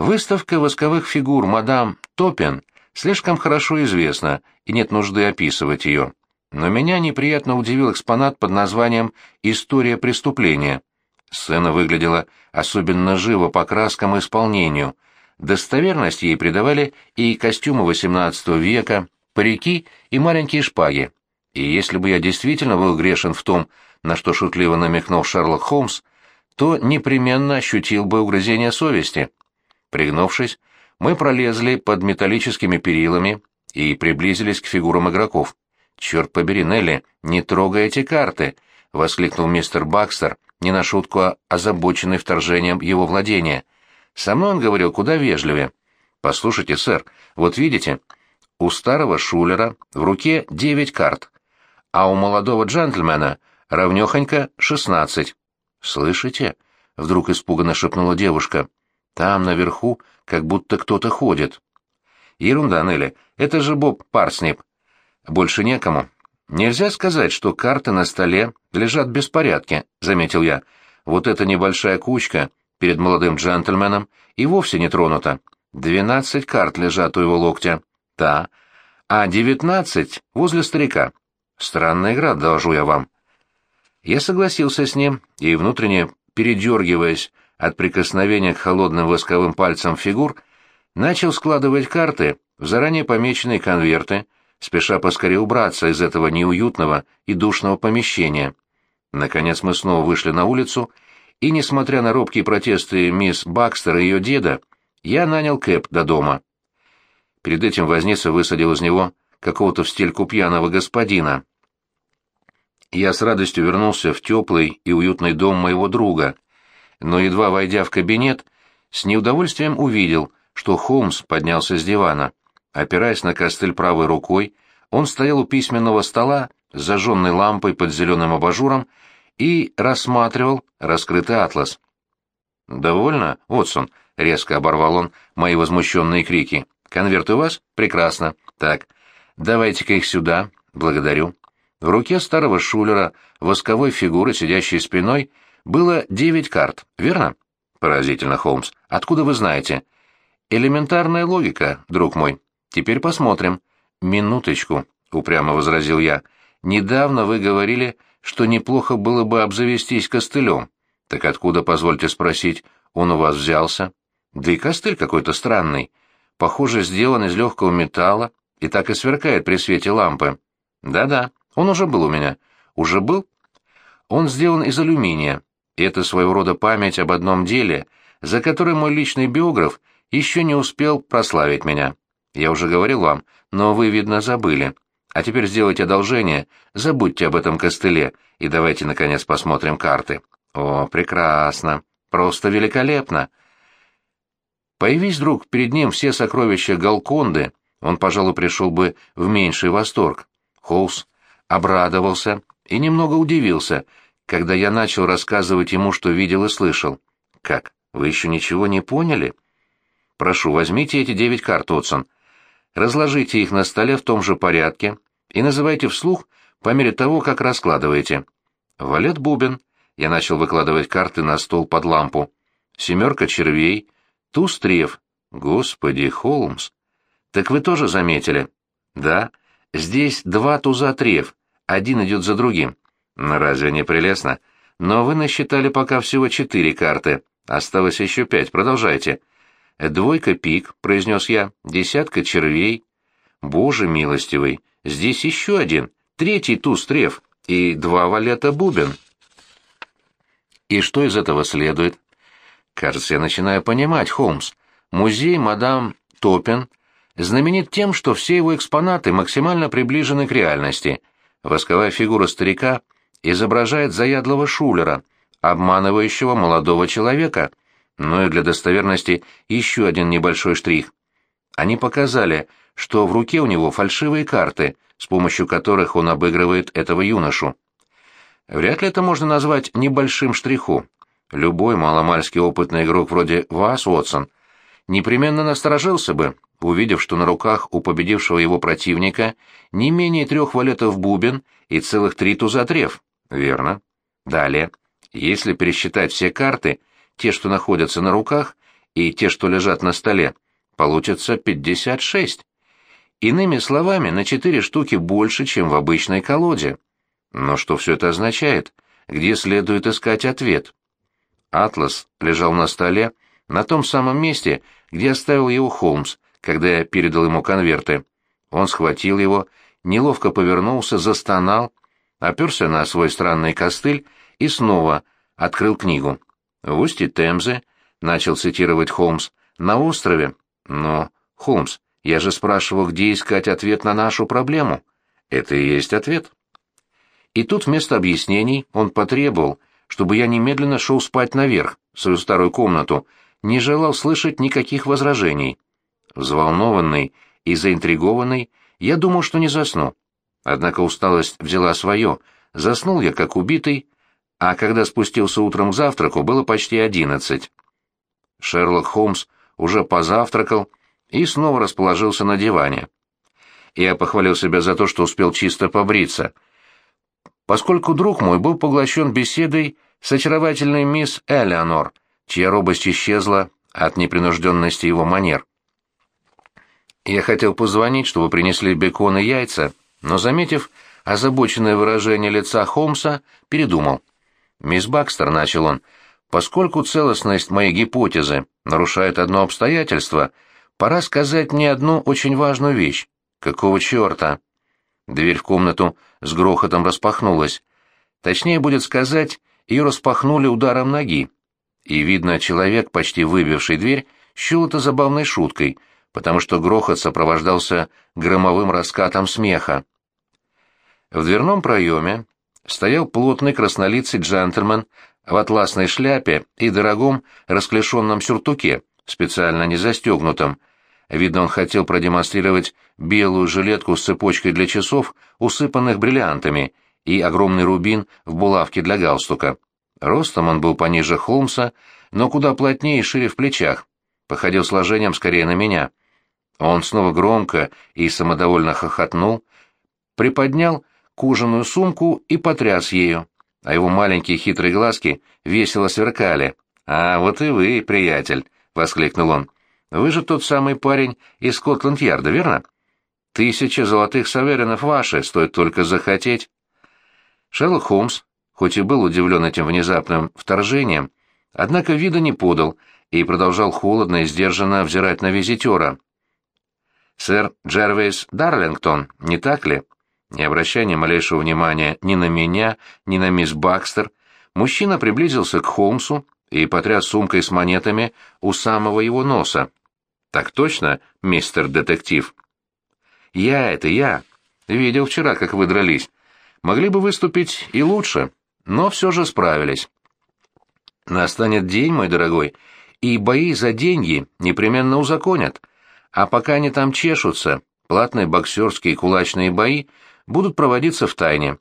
Выставка восковых фигур мадам Топен слишком хорошо известна, и нет нужды описывать ее. Но меня неприятно удивил экспонат под названием «История преступления». Сцена выглядела особенно живо по краскам и исполнению. Достоверность ей придавали и костюмы XVIII века, парики и маленькие шпаги. И если бы я действительно был грешен в том, на что шутливо намекнул Шерлок Холмс, то непременно ощутил бы угрызение совести. Пригнувшись, мы пролезли под металлическими перилами и приблизились к фигурам игроков. «Черт побери, Нелли, не трогай эти карты!» — воскликнул мистер Бакстер, не на шутку озабоченный вторжением его владения. «Со мной он говорил куда вежливее. Послушайте, сэр, вот видите, у старого шулера в руке девять карт, а у молодого джентльмена равнёхонько шестнадцать. «Слышите?» — вдруг испуганно шепнула девушка. «Там, наверху, как будто кто-то ходит». «Ерунда, Нелли, это же Боб Парснип. Больше некому. Нельзя сказать, что карты на столе лежат в беспорядке, заметил я. Вот эта небольшая кучка перед молодым джентльменом и вовсе не тронута. Двенадцать карт лежат у его локтя. Да. А девятнадцать возле старика. Странная игра, доложу я вам. Я согласился с ним и, внутренне передергиваясь от прикосновения к холодным восковым пальцам фигур, начал складывать карты в заранее помеченные конверты, спеша поскорее убраться из этого неуютного и душного помещения. Наконец мы снова вышли на улицу, и, несмотря на робкие протесты мисс Бакстер и ее деда, я нанял Кэп до дома. Перед этим возница высадил из него какого-то в стельку пьяного господина. Я с радостью вернулся в теплый и уютный дом моего друга, но, едва войдя в кабинет, с неудовольствием увидел, что Холмс поднялся с дивана. Опираясь на костыль правой рукой, он стоял у письменного стола с зажженной лампой под зеленым абажуром и рассматривал раскрытый атлас. «Довольно, Отсон?» — резко оборвал он мои возмущенные крики. «Конверт у вас? Прекрасно. Так, давайте-ка их сюда. Благодарю». В руке старого шулера, восковой фигуры, сидящей спиной, было девять карт, верно? Поразительно, Холмс. Откуда вы знаете? Элементарная логика, друг мой. Теперь посмотрим. Минуточку, упрямо возразил я. Недавно вы говорили, что неплохо было бы обзавестись костылем. Так откуда, позвольте спросить, он у вас взялся? Да и костыль какой-то странный. Похоже, сделан из легкого металла и так и сверкает при свете лампы. Да-да, он уже был у меня. Уже был? Он сделан из алюминия, и это своего рода память об одном деле, за которое мой личный биограф еще не успел прославить меня. Я уже говорил вам, но вы, видно, забыли. А теперь сделайте одолжение, забудьте об этом костыле, и давайте, наконец, посмотрим карты. О, прекрасно, просто великолепно. Появись вдруг перед ним все сокровища Галконды, он, пожалуй, пришел бы в меньший восторг. Холс обрадовался и немного удивился, когда я начал рассказывать ему, что видел и слышал. «Как, вы еще ничего не поняли?» «Прошу, возьмите эти девять карт, Отсон разложите их на столе в том же порядке и называйте вслух по мере того, как раскладываете. Валет бубен. Я начал выкладывать карты на стол под лампу. Семерка червей. Туз треф. Господи, Холмс. Так вы тоже заметили? Да. Здесь два туза треф. Один идет за другим. Ну, разве не прелестно? Но вы насчитали пока всего четыре карты. Осталось еще пять. Продолжайте. «Двойка пик», — произнес я, — «десятка червей». «Боже милостивый, здесь еще один, третий туз треф и два валета бубен». «И что из этого следует?» «Кажется, я начинаю понимать, Холмс. Музей мадам Топен знаменит тем, что все его экспонаты максимально приближены к реальности. Восковая фигура старика изображает заядлого шулера, обманывающего молодого человека» но и для достоверности еще один небольшой штрих. Они показали, что в руке у него фальшивые карты, с помощью которых он обыгрывает этого юношу. Вряд ли это можно назвать небольшим штрихом. Любой маломальский опытный игрок вроде вас, Уотсон, непременно насторожился бы, увидев, что на руках у победившего его противника не менее трех валетов бубен и целых три туза треф. Верно. Далее, если пересчитать все карты, те, что находятся на руках, и те, что лежат на столе, получится 56. Иными словами, на четыре штуки больше, чем в обычной колоде. Но что все это означает? Где следует искать ответ? Атлас лежал на столе, на том самом месте, где оставил его Холмс, когда я передал ему конверты. Он схватил его, неловко повернулся, застонал, оперся на свой странный костыль и снова открыл книгу. «В устье Темзы», — начал цитировать Холмс, — «на острове». «Но, Холмс, я же спрашивал, где искать ответ на нашу проблему». «Это и есть ответ». И тут вместо объяснений он потребовал, чтобы я немедленно шел спать наверх, в свою старую комнату, не желал слышать никаких возражений. Взволнованный и заинтригованный, я думал, что не засну. Однако усталость взяла свое, заснул я как убитый, а когда спустился утром к завтраку, было почти одиннадцать. Шерлок Холмс уже позавтракал и снова расположился на диване. Я похвалил себя за то, что успел чисто побриться, поскольку друг мой был поглощен беседой с очаровательной мисс Элеонор, чья робость исчезла от непринужденности его манер. Я хотел позвонить, чтобы принесли бекон и яйца, но, заметив озабоченное выражение лица Холмса, передумал. «Мисс Бакстер», — начал он, — «поскольку целостность моей гипотезы нарушает одно обстоятельство, пора сказать мне одну очень важную вещь. Какого черта?» Дверь в комнату с грохотом распахнулась. Точнее будет сказать, ее распахнули ударом ноги. И, видно, человек, почти выбивший дверь, счел это забавной шуткой, потому что грохот сопровождался громовым раскатом смеха. В дверном проеме стоял плотный краснолицый джентльмен в атласной шляпе и дорогом расклешенном сюртуке, специально не застегнутом. Видно, он хотел продемонстрировать белую жилетку с цепочкой для часов, усыпанных бриллиантами, и огромный рубин в булавке для галстука. Ростом он был пониже Холмса, но куда плотнее и шире в плечах, походил сложением скорее на меня. Он снова громко и самодовольно хохотнул, приподнял кужаную сумку и потряс ею, а его маленькие хитрые глазки весело сверкали. «А вот и вы, приятель!» — воскликнул он. «Вы же тот самый парень из Скотланд-Ярда, верно? Тысяча золотых саверинов ваши, стоит только захотеть». Шерлок Холмс, хоть и был удивлен этим внезапным вторжением, однако вида не подал и продолжал холодно и сдержанно взирать на визитера. «Сэр Джервейс Дарлингтон, не так ли?» Не обращая ни малейшего внимания ни на меня, ни на мисс Бакстер, мужчина приблизился к Холмсу и потряс сумкой с монетами у самого его носа. «Так точно, мистер детектив?» «Я это я. Видел вчера, как вы дрались. Могли бы выступить и лучше, но все же справились». «Настанет день, мой дорогой, и бои за деньги непременно узаконят. А пока они там чешутся, платные боксерские и кулачные бои — будут проводиться в тайне.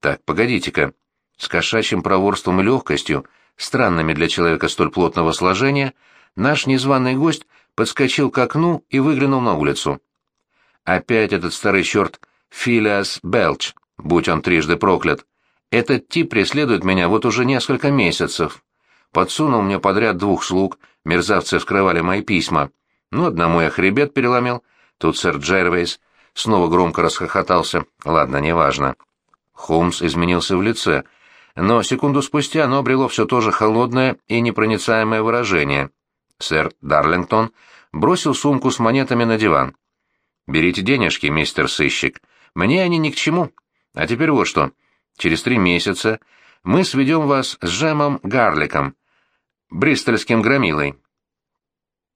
Так, погодите-ка. С кошачьим проворством и легкостью, странными для человека столь плотного сложения, наш незваный гость подскочил к окну и выглянул на улицу. Опять этот старый черт Филиас Белч, будь он трижды проклят. Этот тип преследует меня вот уже несколько месяцев. Подсунул мне подряд двух слуг, мерзавцы вскрывали мои письма. Ну, одному я хребет переломил, тут сэр Джервейс снова громко расхохотался. Ладно, неважно. Холмс изменился в лице, но секунду спустя оно обрело все то же холодное и непроницаемое выражение. Сэр Дарлингтон бросил сумку с монетами на диван. «Берите денежки, мистер сыщик. Мне они ни к чему. А теперь вот что. Через три месяца мы сведем вас с Джемом Гарликом, бристольским громилой.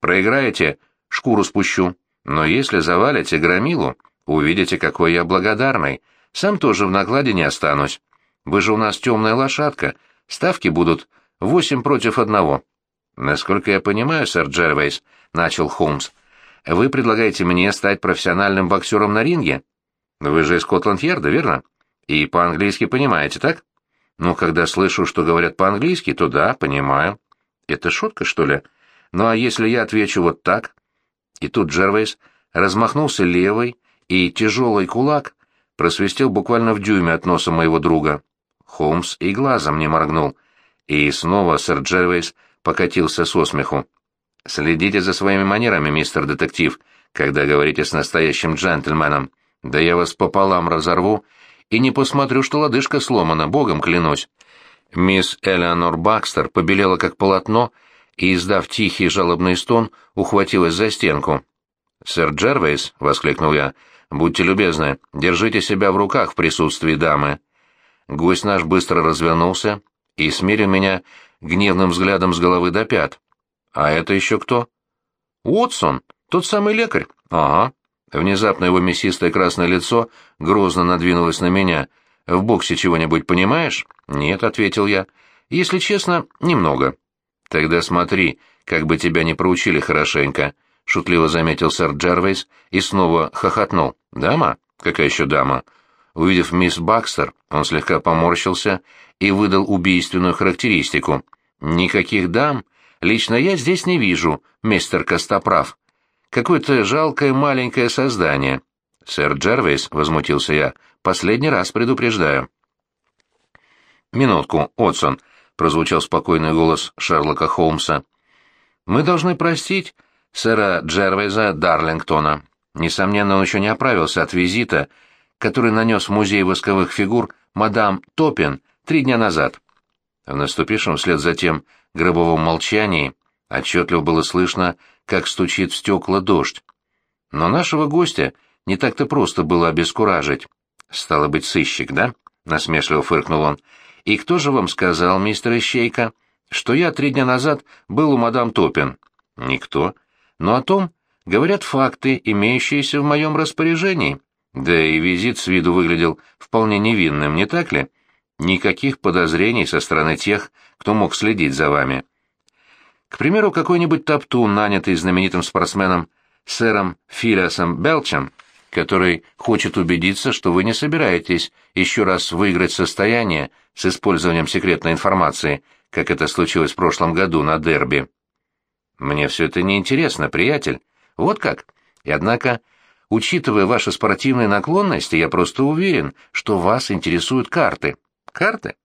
Проиграете — шкуру спущу. Но если завалите громилу, Увидите, какой я благодарный. Сам тоже в накладе не останусь. Вы же у нас темная лошадка. Ставки будут восемь против одного. Насколько я понимаю, сэр Джервейс, — начал Холмс, — вы предлагаете мне стать профессиональным боксером на ринге? Вы же из Скотланд-Ярда, верно? И по-английски понимаете, так? Ну, когда слышу, что говорят по-английски, то да, понимаю. Это шутка, что ли? Ну, а если я отвечу вот так? И тут Джервейс размахнулся левой, и тяжелый кулак просвистел буквально в дюйме от носа моего друга. Холмс и глазом не моргнул, и снова сэр Джервейс покатился со смеху. Следите за своими манерами, мистер детектив, когда говорите с настоящим джентльменом. Да я вас пополам разорву и не посмотрю, что лодыжка сломана, богом клянусь. Мисс Элеонор Бакстер побелела как полотно и, издав тихий жалобный стон, ухватилась за стенку. «Сэр Джервейс», — воскликнул я, — «будьте любезны, держите себя в руках в присутствии дамы». Гость наш быстро развернулся и смерил меня гневным взглядом с головы до пят. «А это еще кто?» «Уотсон, тот самый лекарь». «Ага». Внезапно его мясистое красное лицо грозно надвинулось на меня. «В боксе чего-нибудь понимаешь?» «Нет», — ответил я. «Если честно, немного». «Тогда смотри, как бы тебя не проучили хорошенько», — шутливо заметил сэр Джервейс и снова хохотнул. «Дама? Какая еще дама?» Увидев мисс Бакстер, он слегка поморщился и выдал убийственную характеристику. «Никаких дам лично я здесь не вижу, мистер Костоправ. Какое-то жалкое маленькое создание». «Сэр Джервейс», — возмутился я, — «последний раз предупреждаю». «Минутку, Отсон», — прозвучал спокойный голос Шерлока Холмса. «Мы должны простить сэра Джервейза Дарлингтона. Несомненно, он еще не оправился от визита, который нанес в музей восковых фигур мадам Топин три дня назад». В наступившем вслед за тем гробовом молчании отчетливо было слышно, как стучит в стекла дождь. Но нашего гостя не так-то просто было обескуражить. «Стало быть, сыщик, да?» — насмешливо фыркнул он. «И кто же вам сказал, мистер Ищейка, что я три дня назад был у мадам Топин?» «Никто. Но о том говорят факты, имеющиеся в моем распоряжении. Да и визит с виду выглядел вполне невинным, не так ли? Никаких подозрений со стороны тех, кто мог следить за вами. К примеру, какой-нибудь топтун, нанятый знаменитым спортсменом сэром Филиасом Белчем, который хочет убедиться, что вы не собираетесь еще раз выиграть состояние с использованием секретной информации, как это случилось в прошлом году на дерби. Мне все это неинтересно, приятель. Вот как. И однако, учитывая ваши спортивные наклонности, я просто уверен, что вас интересуют карты. Карты?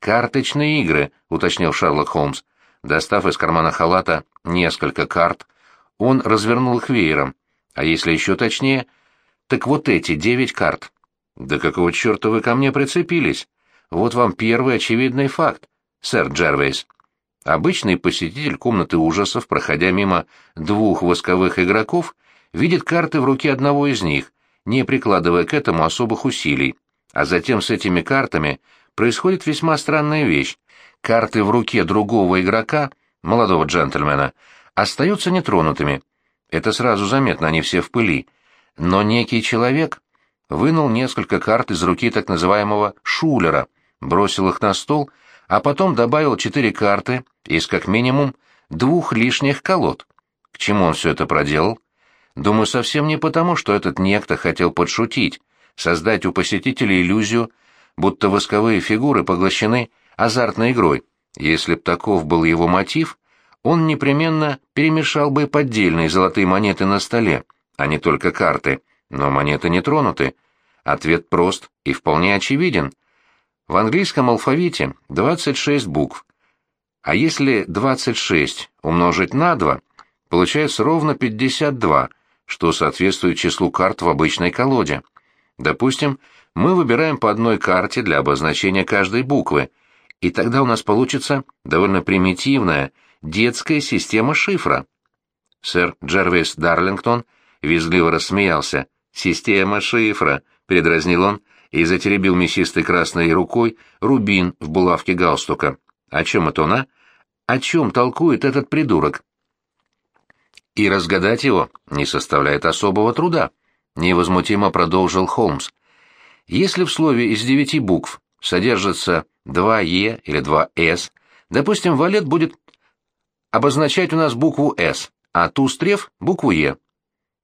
Карточные игры, уточнил Шерлок Холмс. Достав из кармана халата несколько карт, он развернул их веером. А если еще точнее, так вот эти девять карт. Да какого черта вы ко мне прицепились? Вот вам первый очевидный факт, сэр Джервейс. Обычный посетитель комнаты ужасов, проходя мимо двух восковых игроков, видит карты в руке одного из них, не прикладывая к этому особых усилий. А затем с этими картами происходит весьма странная вещь. Карты в руке другого игрока, молодого джентльмена, остаются нетронутыми. Это сразу заметно, они все в пыли. Но некий человек вынул несколько карт из руки так называемого «шулера», бросил их на стол, а потом добавил четыре карты из как минимум двух лишних колод. К чему он все это проделал? Думаю, совсем не потому, что этот некто хотел подшутить, создать у посетителей иллюзию, будто восковые фигуры поглощены азартной игрой. Если б таков был его мотив, он непременно перемешал бы поддельные золотые монеты на столе, а не только карты. Но монеты не тронуты. Ответ прост и вполне очевиден. В английском алфавите 26 букв. А если 26 умножить на 2, получается ровно 52, что соответствует числу карт в обычной колоде. Допустим, мы выбираем по одной карте для обозначения каждой буквы, и тогда у нас получится довольно примитивная детская система шифра. Сэр Джервис Дарлингтон визгливо рассмеялся. «Система шифра», — передразнил он и затеребил мясистой красной рукой рубин в булавке галстука. «О чем это он, а? О чем толкует этот придурок?» И разгадать его не составляет особого труда, — невозмутимо продолжил Холмс. Если в слове из девяти букв содержится два «е» или два «с», допустим, валет будет обозначать у нас букву «с», а тустрев — букву «е».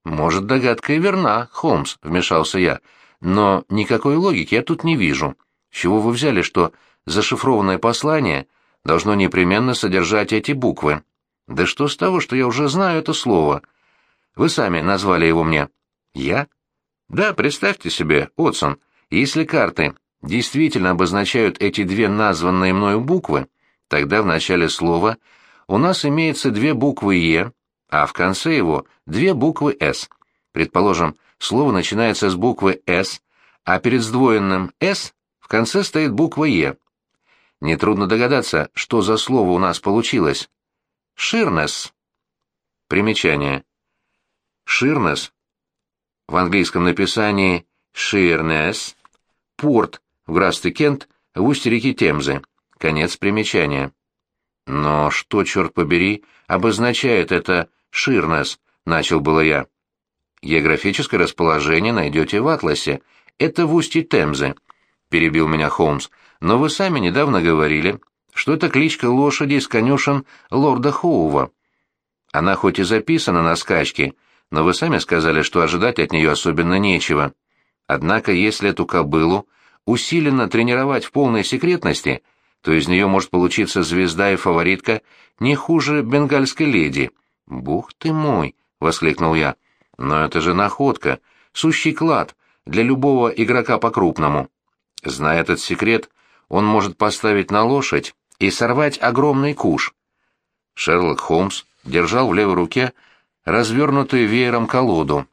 «Может, догадка и верна, Холмс», — вмешался я, — «но никакой логики я тут не вижу. С чего вы взяли, что зашифрованное послание должно непременно содержать эти буквы? Да что с того, что я уже знаю это слово? Вы сами назвали его мне». «Я?» «Да, представьте себе, Отсон, если карты действительно обозначают эти две названные мною буквы, тогда в начале слова у нас имеется две буквы «е», а в конце его две буквы «С». Предположим, слово начинается с буквы «С», а перед сдвоенным «С» в конце стоит буква «Е». Нетрудно догадаться, что за слово у нас получилось. «Ширнес». Примечание. «Ширнес» в английском написании «Ширнес» — порт в графстве Кент в устье реки Темзы. Конец примечания. Но что, черт побери, обозначает это «Ширнес»? — начал было я. Географическое расположение найдете в атласе. Это в устье Темзы, — перебил меня Холмс. Но вы сами недавно говорили, что это кличка лошади из конюшен лорда Хоува. Она хоть и записана на скачке, но вы сами сказали, что ожидать от нее особенно нечего. Однако, если эту кобылу усиленно тренировать в полной секретности, то из нее может получиться звезда и фаворитка не хуже бенгальской леди. «Бух ты мой!» — воскликнул я. «Но это же находка, сущий клад для любого игрока по-крупному. Зная этот секрет, он может поставить на лошадь и сорвать огромный куш». Шерлок Холмс держал в левой руке развернутую веером колоду.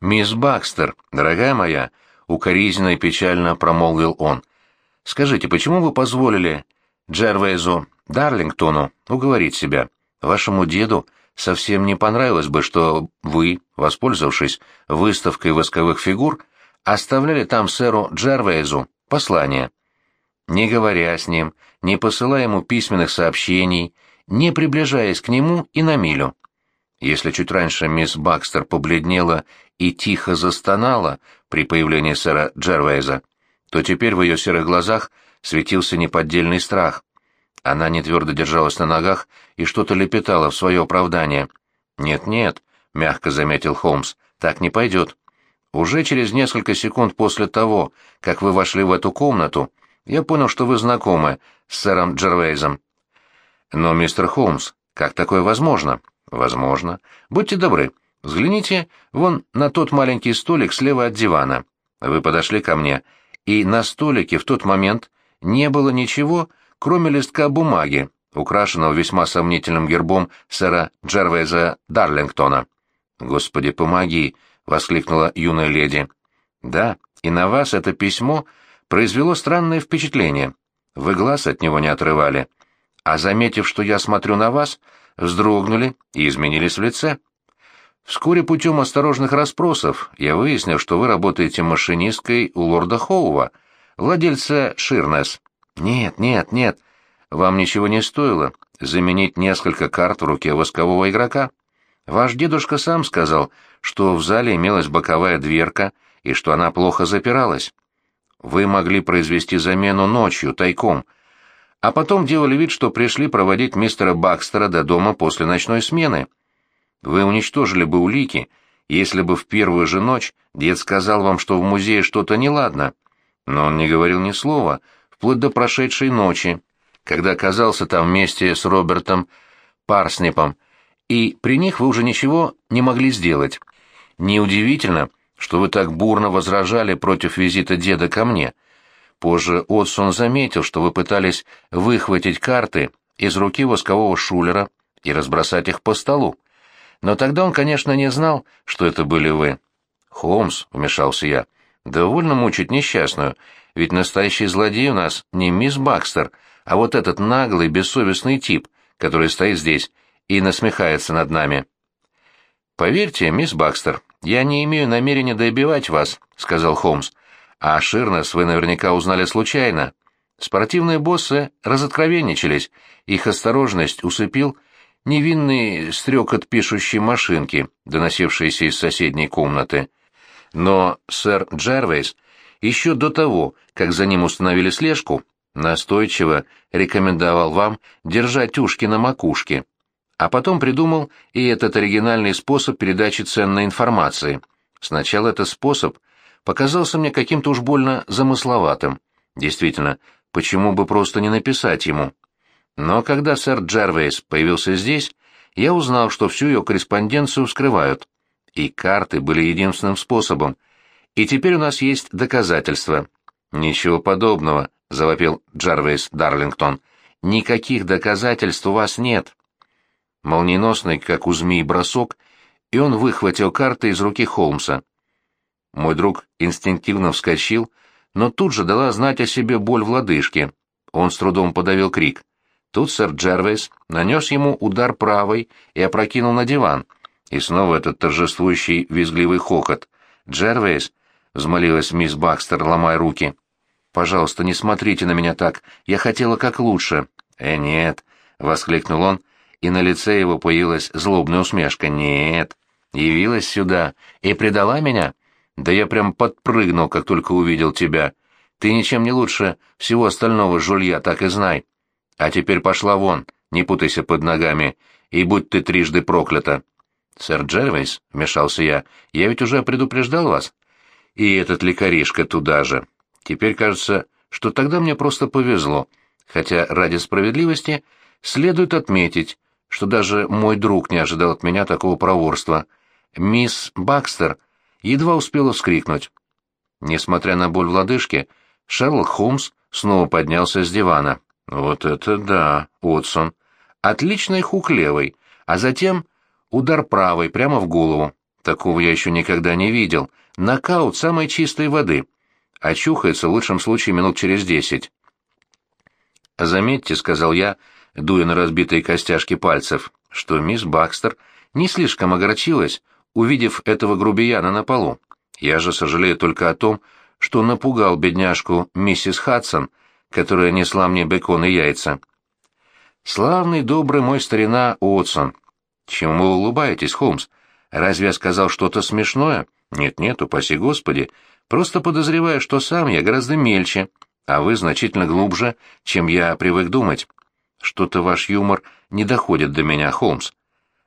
«Мисс Бакстер, дорогая моя», — укоризненно и печально промолвил он, — «скажите, почему вы позволили Джервейзу Дарлингтону уговорить себя? Вашему деду совсем не понравилось бы, что вы, воспользовавшись выставкой восковых фигур, оставляли там сэру Джервейзу послание. Не говоря с ним, не посылая ему письменных сообщений, не приближаясь к нему и на милю. Если чуть раньше мисс Бакстер побледнела и тихо застонала при появлении сэра Джервейза, то теперь в ее серых глазах светился неподдельный страх. Она не твердо держалась на ногах и что-то лепетала в свое оправдание. «Нет-нет», — мягко заметил Холмс, — «так не пойдет. Уже через несколько секунд после того, как вы вошли в эту комнату, я понял, что вы знакомы с сэром Джервейзом. Но, мистер Холмс, как такое возможно? Возможно. Будьте добры, взгляните вон на тот маленький столик слева от дивана. Вы подошли ко мне, и на столике в тот момент не было ничего, кроме листка бумаги, украшенного весьма сомнительным гербом сэра Джервейза Дарлингтона. «Господи, помоги!» — воскликнула юная леди. «Да, и на вас это письмо произвело странное впечатление. Вы глаз от него не отрывали а заметив, что я смотрю на вас, вздрогнули и изменились в лице. Вскоре путем осторожных расспросов я выяснил, что вы работаете машинисткой у лорда Хоува, владельца Ширнес. Нет, нет, нет, вам ничего не стоило заменить несколько карт в руке воскового игрока. Ваш дедушка сам сказал, что в зале имелась боковая дверка и что она плохо запиралась. Вы могли произвести замену ночью, тайком — а потом делали вид, что пришли проводить мистера Бакстера до дома после ночной смены. Вы уничтожили бы улики, если бы в первую же ночь дед сказал вам, что в музее что-то неладно. Но он не говорил ни слова, вплоть до прошедшей ночи, когда оказался там вместе с Робертом Парснипом, и при них вы уже ничего не могли сделать. Неудивительно, что вы так бурно возражали против визита деда ко мне — Позже Отсон заметил, что вы пытались выхватить карты из руки воскового шулера и разбросать их по столу. Но тогда он, конечно, не знал, что это были вы. «Холмс», — вмешался я, — «довольно мучить несчастную, ведь настоящий злодей у нас не мисс Бакстер, а вот этот наглый, бессовестный тип, который стоит здесь и насмехается над нами». «Поверьте, мисс Бакстер, я не имею намерения добивать вас», — сказал Холмс. А Ширнес вы наверняка узнали случайно. Спортивные боссы разоткровенничались, их осторожность усыпил невинный стрекот пишущей машинки, доносившийся из соседней комнаты. Но сэр Джервейс еще до того, как за ним установили слежку, настойчиво рекомендовал вам держать ушки на макушке, а потом придумал и этот оригинальный способ передачи ценной информации. Сначала это способ — показался мне каким-то уж больно замысловатым. Действительно, почему бы просто не написать ему? Но когда сэр Джервейс появился здесь, я узнал, что всю ее корреспонденцию скрывают. И карты были единственным способом. И теперь у нас есть доказательства. Ничего подобного, завопил Джервейс Дарлингтон. Никаких доказательств у вас нет. Молниеносный, как у змеи, бросок, и он выхватил карты из руки Холмса. Мой друг инстинктивно вскочил, но тут же дала знать о себе боль в лодыжке. Он с трудом подавил крик. Тут сэр Джервейс нанес ему удар правой и опрокинул на диван. И снова этот торжествующий визгливый хохот. «Джервейс!» — взмолилась мисс Бакстер, ломая руки. «Пожалуйста, не смотрите на меня так. Я хотела как лучше». «Э, нет!» — воскликнул он, и на лице его появилась злобная усмешка. «Нет! Явилась сюда и предала меня? Да я прям подпрыгнул, как только увидел тебя. Ты ничем не лучше всего остального жулья, так и знай. А теперь пошла вон, не путайся под ногами, и будь ты трижды проклята. Сэр Джервейс, — вмешался я, — я ведь уже предупреждал вас. И этот лекаришка туда же. Теперь кажется, что тогда мне просто повезло, хотя ради справедливости следует отметить, что даже мой друг не ожидал от меня такого проворства. Мисс Бакстер едва успела вскрикнуть. Несмотря на боль в лодыжке, Шерлок Холмс снова поднялся с дивана. Вот это да, Отсон. Отличный хук левой, а затем удар правой прямо в голову. Такого я еще никогда не видел. Нокаут самой чистой воды. Очухается в лучшем случае минут через десять. «Заметьте», — сказал я, дуя на разбитые костяшки пальцев, что мисс Бакстер не слишком огорчилась, увидев этого грубияна на полу. Я же сожалею только о том, что напугал бедняжку миссис Хадсон, которая несла мне бекон и яйца. Славный, добрый мой старина Уотсон. Чему вы улыбаетесь, Холмс? Разве я сказал что-то смешное? Нет-нет, упаси Господи. Просто подозреваю, что сам я гораздо мельче, а вы значительно глубже, чем я привык думать. Что-то ваш юмор не доходит до меня, Холмс.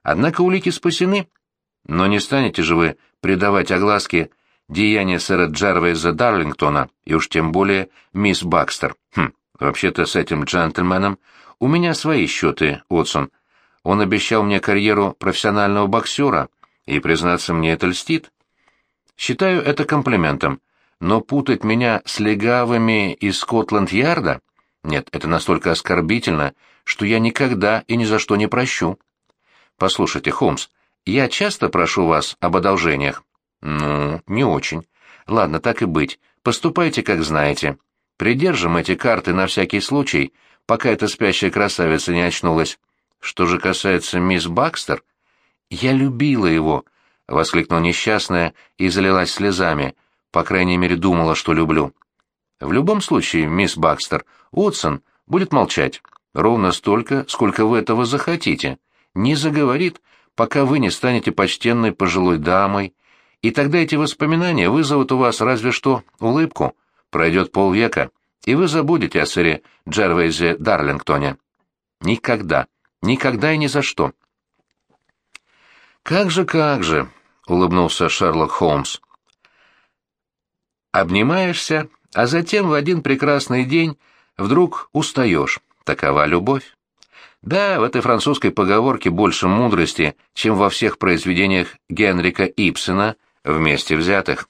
Однако улики спасены. Но не станете же вы придавать огласке деяния сэра Джарвейза Дарлингтона, и уж тем более мисс Бакстер. Хм, вообще-то с этим джентльменом у меня свои счеты, Отсон. Он обещал мне карьеру профессионального боксера, и, признаться, мне это льстит. Считаю это комплиментом, но путать меня с легавыми из Скотланд-Ярда? Нет, это настолько оскорбительно, что я никогда и ни за что не прощу. Послушайте, Холмс, я часто прошу вас об одолжениях. «Ну, не очень. Ладно, так и быть. Поступайте, как знаете. Придержим эти карты на всякий случай, пока эта спящая красавица не очнулась. Что же касается мисс Бакстер...» «Я любила его», — воскликнула несчастная и залилась слезами. По крайней мере, думала, что люблю. «В любом случае, мисс Бакстер, Уотсон будет молчать. Ровно столько, сколько вы этого захотите. Не заговорит, пока вы не станете почтенной пожилой дамой, и тогда эти воспоминания вызовут у вас разве что улыбку. Пройдет полвека, и вы забудете о сэре Джервейзе Дарлингтоне. Никогда, никогда и ни за что. «Как же, как же!» — улыбнулся Шерлок Холмс. «Обнимаешься, а затем в один прекрасный день вдруг устаешь. Такова любовь». Да, в этой французской поговорке больше мудрости, чем во всех произведениях Генрика Ипсена вместе взятых.